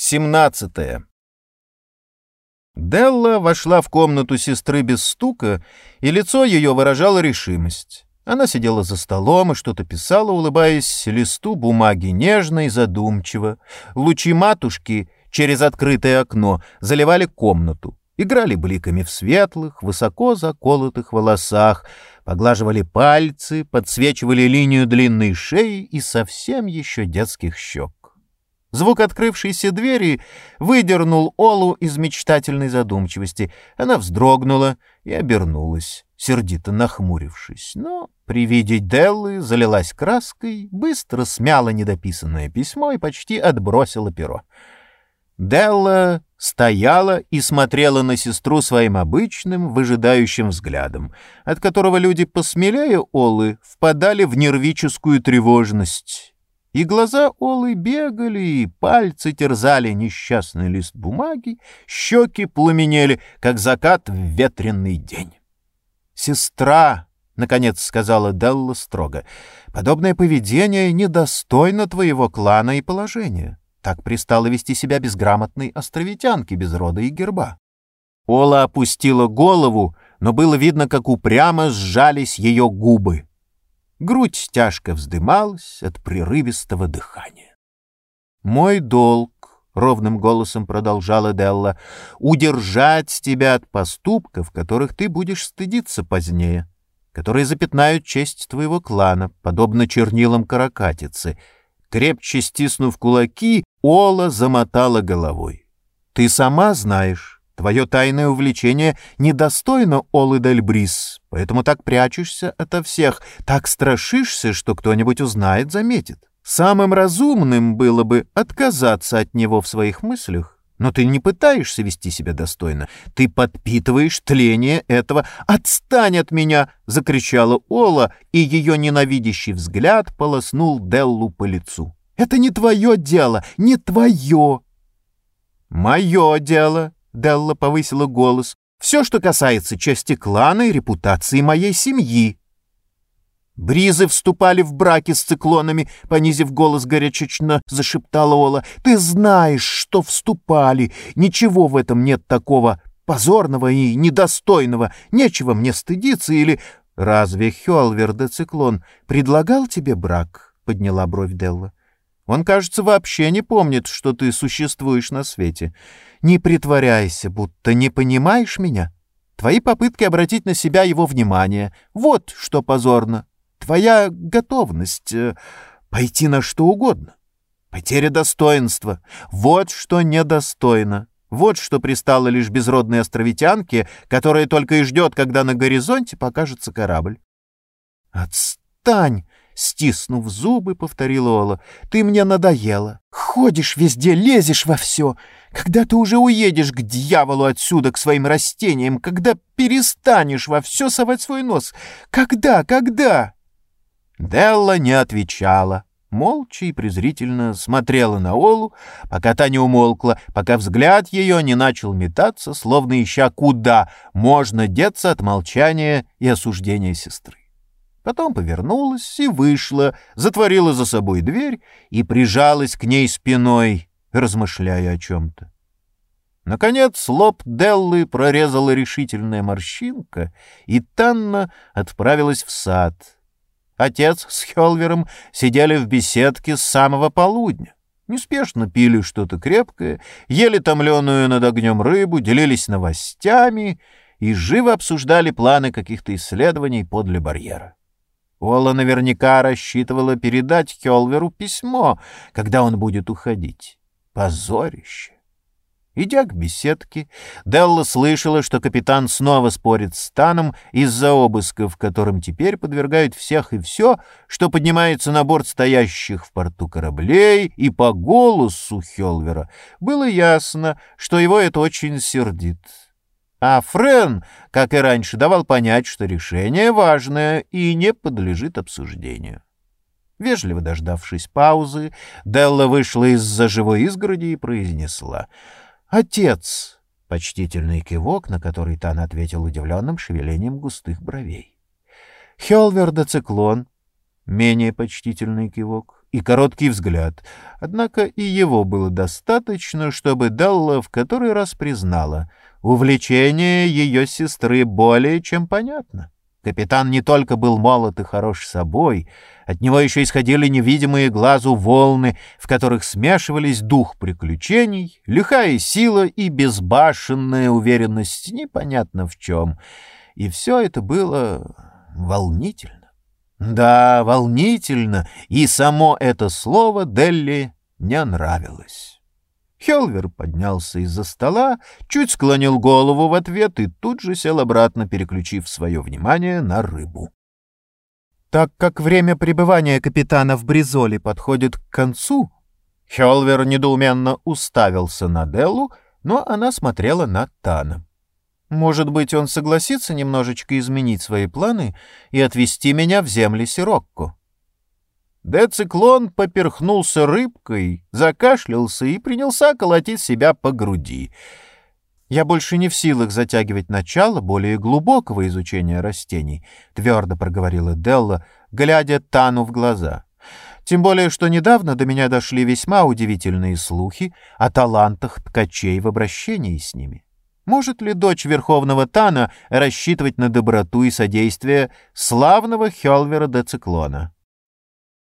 17. Делла вошла в комнату сестры без стука, и лицо ее выражало решимость. Она сидела за столом и что-то писала, улыбаясь листу бумаги нежно и задумчиво. Лучи матушки через открытое окно заливали комнату, играли бликами в светлых, высоко заколотых волосах, поглаживали пальцы, подсвечивали линию длинной шеи и совсем еще детских щек. Звук открывшейся двери выдернул Олу из мечтательной задумчивости. Она вздрогнула и обернулась, сердито нахмурившись. Но при виде Деллы залилась краской, быстро смяла недописанное письмо и почти отбросила перо. Делла стояла и смотрела на сестру своим обычным, выжидающим взглядом, от которого люди посмелее Олы впадали в нервическую тревожность и глаза Олы бегали, и пальцы терзали несчастный лист бумаги, щеки пламенели, как закат в ветренный день. «Сестра!» — наконец сказала Делла строго. «Подобное поведение недостойно твоего клана и положения. Так пристало вести себя безграмотной островитянке без рода и герба». Ола опустила голову, но было видно, как упрямо сжались ее губы. Грудь тяжко вздымалась от прерывистого дыхания. «Мой долг», — ровным голосом продолжала Делла, — «удержать тебя от поступков, которых ты будешь стыдиться позднее, которые запятнают честь твоего клана, подобно чернилам каракатицы». Крепче стиснув кулаки, Ола замотала головой. «Ты сама знаешь, Твое тайное увлечение недостойно Олы Дельбрис, поэтому так прячешься ото всех, так страшишься, что кто-нибудь узнает, заметит. Самым разумным было бы отказаться от него в своих мыслях. Но ты не пытаешься вести себя достойно. Ты подпитываешь тление этого. «Отстань от меня!» — закричала Ола, и ее ненавидящий взгляд полоснул Деллу по лицу. «Это не твое дело, не твое!» «Мое дело!» Делла повысила голос. «Все, что касается чести клана и репутации моей семьи». «Бризы вступали в браки с циклонами», — понизив голос горячечно, зашептала Ола. «Ты знаешь, что вступали. Ничего в этом нет такого позорного и недостойного. Нечего мне стыдиться или...» «Разве Хелвер де Циклон предлагал тебе брак?» — подняла бровь Делла. Он, кажется, вообще не помнит, что ты существуешь на свете. Не притворяйся, будто не понимаешь меня. Твои попытки обратить на себя его внимание — вот что позорно. Твоя готовность э, пойти на что угодно. Потеря достоинства — вот что недостойно. Вот что пристало лишь безродной островитянке, которая только и ждет, когда на горизонте покажется корабль. «Отстань!» Стиснув зубы, повторила Ола. «Ты мне надоела. Ходишь везде, лезешь во все. Когда ты уже уедешь к дьяволу отсюда, к своим растениям? Когда перестанешь во все совать свой нос? Когда, когда?» Делла не отвечала. Молча и презрительно смотрела на Олу, пока та не умолкла, пока взгляд ее не начал метаться, словно ища куда можно деться от молчания и осуждения сестры. Потом повернулась и вышла, затворила за собой дверь и прижалась к ней спиной, размышляя о чем-то. Наконец лоб Деллы прорезала решительная морщинка, и Танна отправилась в сад. Отец с Хелвером сидели в беседке с самого полудня. Неспешно пили что-то крепкое, ели томленую над огнем рыбу, делились новостями и живо обсуждали планы каких-то исследований подле барьера. Ола наверняка рассчитывала передать Хелверу письмо, когда он будет уходить. Позорище! Идя к беседке, Делла слышала, что капитан снова спорит с Таном из-за обыска, в котором теперь подвергают всех и все, что поднимается на борт стоящих в порту кораблей, и по голосу Хелвера было ясно, что его это очень сердит. А Френ, как и раньше, давал понять, что решение важное и не подлежит обсуждению. Вежливо дождавшись паузы, Делла вышла из-за живой изгороди и произнесла «Отец!» — почтительный кивок, на который Тан ответил удивленным шевелением густых бровей. «Хелвер де Циклон!» — менее почтительный кивок. И короткий взгляд. Однако и его было достаточно, чтобы Делла в который раз признала. Увлечение ее сестры более чем понятно. Капитан не только был молод и хорош собой, от него еще исходили невидимые глазу волны, в которых смешивались дух приключений, лихая сила и безбашенная уверенность непонятно в чем. И все это было волнительно. Да, волнительно, и само это слово Делли не нравилось. Хелвер поднялся из-за стола, чуть склонил голову в ответ и тут же сел обратно, переключив свое внимание на рыбу. Так как время пребывания капитана в Бризоле подходит к концу, Хелвер недоуменно уставился на Деллу, но она смотрела на Тана. Может быть, он согласится немножечко изменить свои планы и отвезти меня в земли Сирокко. Дециклон поперхнулся рыбкой, закашлялся и принялся колотить себя по груди. «Я больше не в силах затягивать начало более глубокого изучения растений», — твердо проговорила Делла, глядя Тану в глаза. «Тем более, что недавно до меня дошли весьма удивительные слухи о талантах ткачей в обращении с ними. Может ли дочь Верховного Тана рассчитывать на доброту и содействие славного Хелвера де Циклона?